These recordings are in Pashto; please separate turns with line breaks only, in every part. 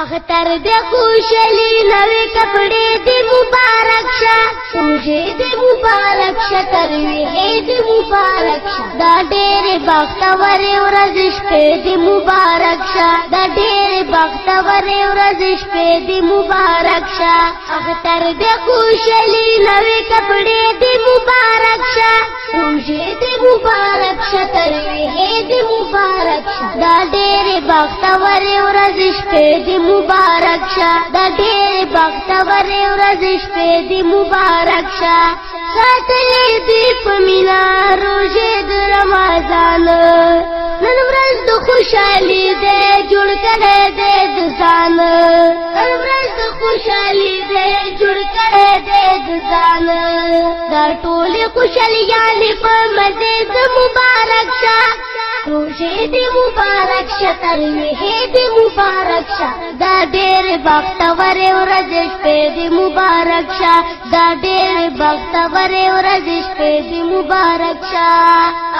اختر دې خوشالي نوې کپڑے دې مبارک شه سوجې دې مبارک شه تروې دې مبارک شه دا ډېر بختور ورځ شپې دې مبارک شه دا ډېر بختور ورځ شپې دې مبارک شه اختر دې خوشالي نوې کپڑے دې مبارک شه سوجې دې مبارک شه تروې دا ډېرې بختورې ورځې شپې دې مبارک شه دا ډېرې بختورې ورځې شپې دې مبارک شه ساتلې دې په مینا روژې د رمضان نن ورځ د خوشحالي دې جوړ کړې دې د ځان نن ورځ د خوشحالي دې جوړ کړې دې د ځان دا ټولې خوشحالیانې په مزې د مبارک شه روزه دې مبارک شه ترویه دې مبارک شه دا ډېر بختور ورځ شپې دې مبارک شه دا ډېر بختور ورځ شپې دې مبارک شه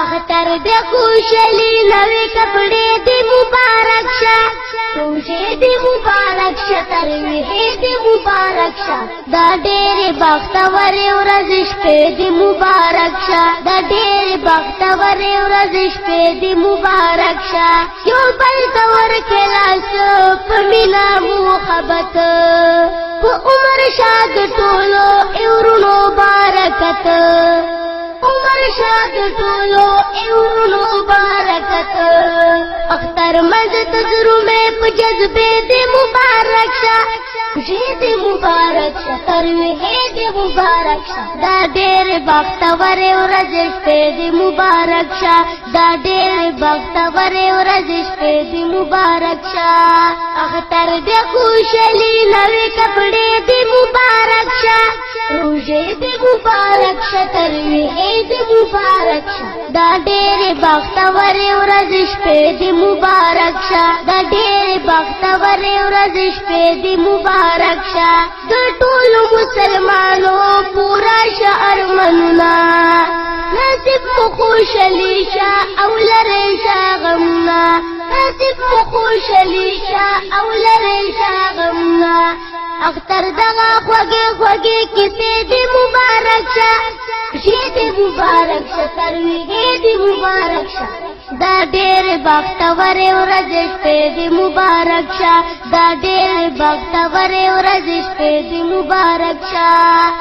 اختر دې خوشالي نوې کپڑے دې مبارک شه روزه دې مبارک شتر وی دې مبارک شه دا ډېر بختور ورځ شپې دې مبارک شه دا ډېر بختور ورځ شپې دې مبارک شه یو بل تور کلاس په مینا محبت په عمر شاد ټولو ایورونو برکت شاد ټولو ایورونو مبارکت اختر مند تجربه په جذبه دې مبارک شه خوشي دې مبارک شه تروه دې مبارک شه دا ډېر بختور ورځ شپې دې مبارک شه دا ډېر بختور ورځ شپې دې مبارک شه اختر دې خوشالي نوې کپڑے دې مبارک شه روزه دې مبارک شتر وې دې مبارک دا ډېر بختور ورځ شپې دې مبارک شه دا ډېر بختور ورځ شپې دې مبارک شه د ټولو مسلمانو پورا شعر مننا نصیب مو خوشالي شه او لرې شه غمنا نصیب مو خوشالي شه او لرې شه غمنا اختر دغه خوږې خوږې کیسې دې مبارک شه خوشي دې مبارک شه ترویږې دې مبارک شه دا ډېر بختورې ورځې شپې دې مبارک شه دا ډېر بختورې ورځې شپې دې مبارک شه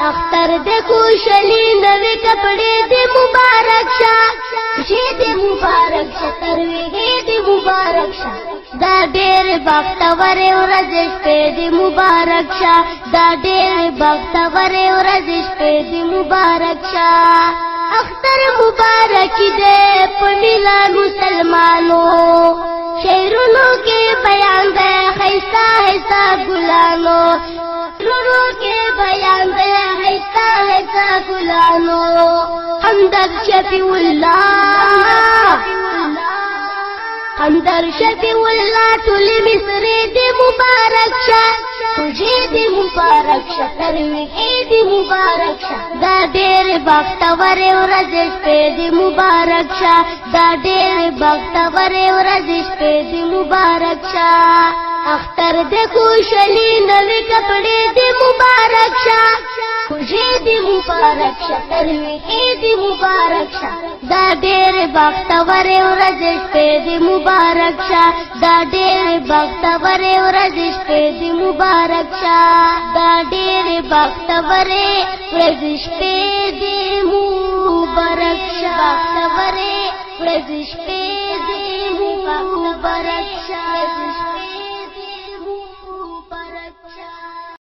اختر دې خوشالي نوې کپړې دې مبارک شه خوشي دې مبارک شه ترویږې دې مبارک شه دا ډېر بختور ورځ شپې دې مبارک شه دا ډېر بختور ورځ شپې دې مبارک شه اختر مبارک دې په میلاد مسلمانو شهرونو کې بیان دې خيستا خيستا ګلانو شهرونو کې بیان دې خيستا خيستا ګلانو حمد شفیع الله اندر شفیع الله ټول مصر دې مبارک شه خوږې دې مبارک شه ترویې دې مبارک شه دا ډېر بختور ورځ شپې دې مبارک شه دا ډېر بختور ورځ شپې دې مبارک شه اختر دې خوشالي نوې کپڑے دې مبارک شه خوږې دې مبارک شه ترویې دې مبارک شه دا ډېر بختور ورځ شپې دې مبارک شه دا ډېر بختور ورځ شپې دې مبارک شه دا ډېر بختور ورځ شپې دې مبارک شه بختور ورځ شپې دې مبارک شه